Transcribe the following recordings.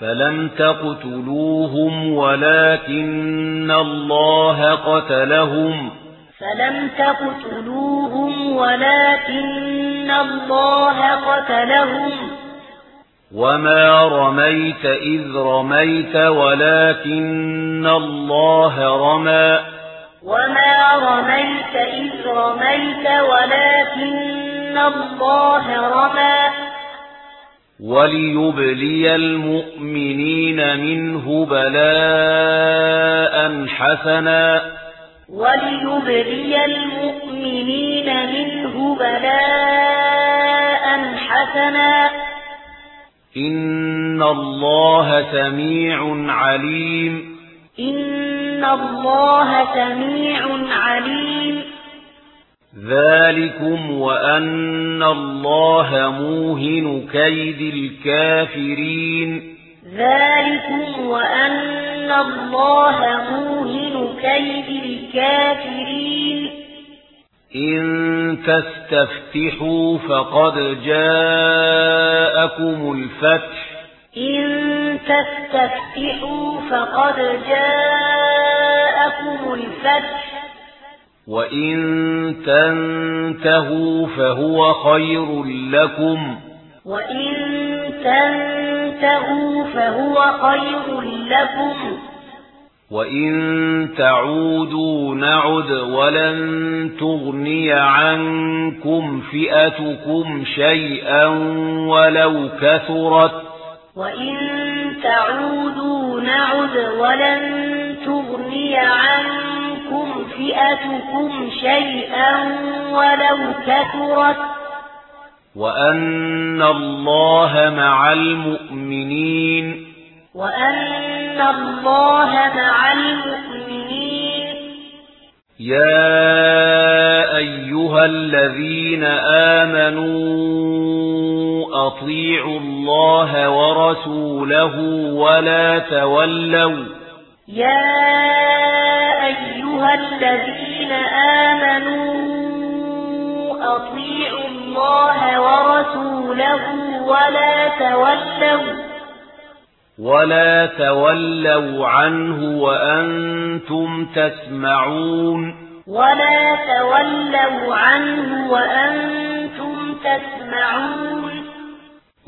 فلم تقتلوهم ولكن الله قتلهم فلم تقتلوهم ولكن الله قتلهم وما رميت إذ رميت ولكن الله رمى وما رميت إذ رميت ولكن الله رمى وَلِيُبْلِيَ الْمُؤْمِنِينَ مِنْهُ بَلَاءً حَسَنًا. وَلِيُبْلِيَ الْمُؤْمِنِينَ مِنْهُ بَلَاءً حَسَنًا. إِنَّ اللَّهَ سَمِيعٌ عَلِيمٌ. إِنَّ اللَّهَ سَمِيعٌ ذلكم وأن الله موهن كيد الكافرين ذلكم وأن الله موهن كيد الكافرين إن تستفتحوا فقد جاءكم الفتح إن تستفتحوا فقد جاءكم الفتح وَإِن تنتهوا فهو خير لكم. وإن تنتهوا فهو خير لكم. وَإِن تَعُودُوا نَعُدْ وَلَن تُغْنِيَ عَنكُمْ فِئَتُكُمْ شَيْئًا وَلَوْ كَثُرَتْ. وَإِن تَعُودُوا نَعُدْ وَلَن تُغْنِيَ عَنكُمْ فئتكم شَيْئًا وَلَوْ كَثُرَتْ وَأَنَّ اللَّهَ مَعَ الْمُؤْمِنِينَ وَأَنَّ اللَّهَ مَعَ الْمُؤْمِنِينَ يَا أَيُّهَا الَّذِينَ آمَنُوا أَطِيعُوا اللَّهَ وَرَسُولَهُ وَلَا تَوَلَّوْا يَا أَيُّهَا أيها الذين آمنوا أطيعوا الله ورسوله ولا تولوا. ولا تولوا عنه وأنتم تسمعون. ولا تولوا عنه وأنتم تسمعون.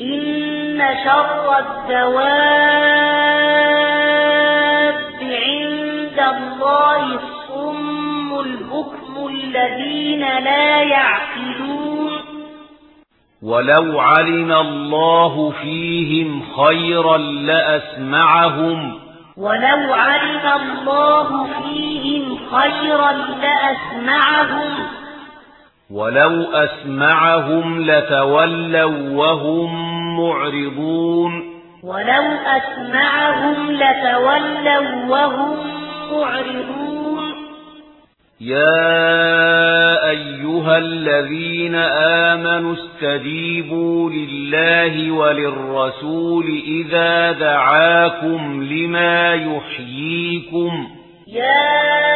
إن شر الدواب عند الله الصم البكم الذين لا يعقلون ولو علم الله فيهم خيرا لأسمعهم. ولو علم الله فيهم خيرا لأسمعهم. ولو أسمعهم لتولوا وهم معرضون ولو أسمعهم لتولوا وهم معرضون يا أيها الذين آمنوا استجيبوا لله وللرسول إذا دعاكم لما يحييكم يا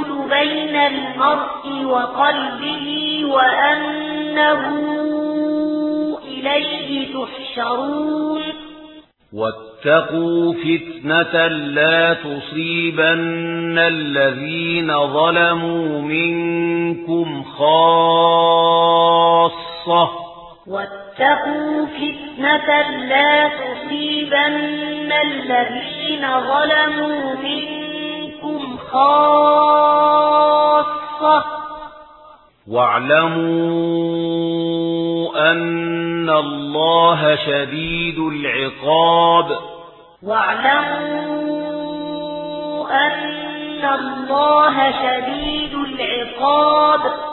بين المرء وقلبه وأنه إليه تحشرون. واتقوا فتنة لا تصيبن الذين ظلموا منكم خاصة. واتقوا فتنة لا تصيبن الذين ظلموا منكم خاصة. واعلموا أن الله شديد العقاب. واعلموا أن الله شديد العقاب.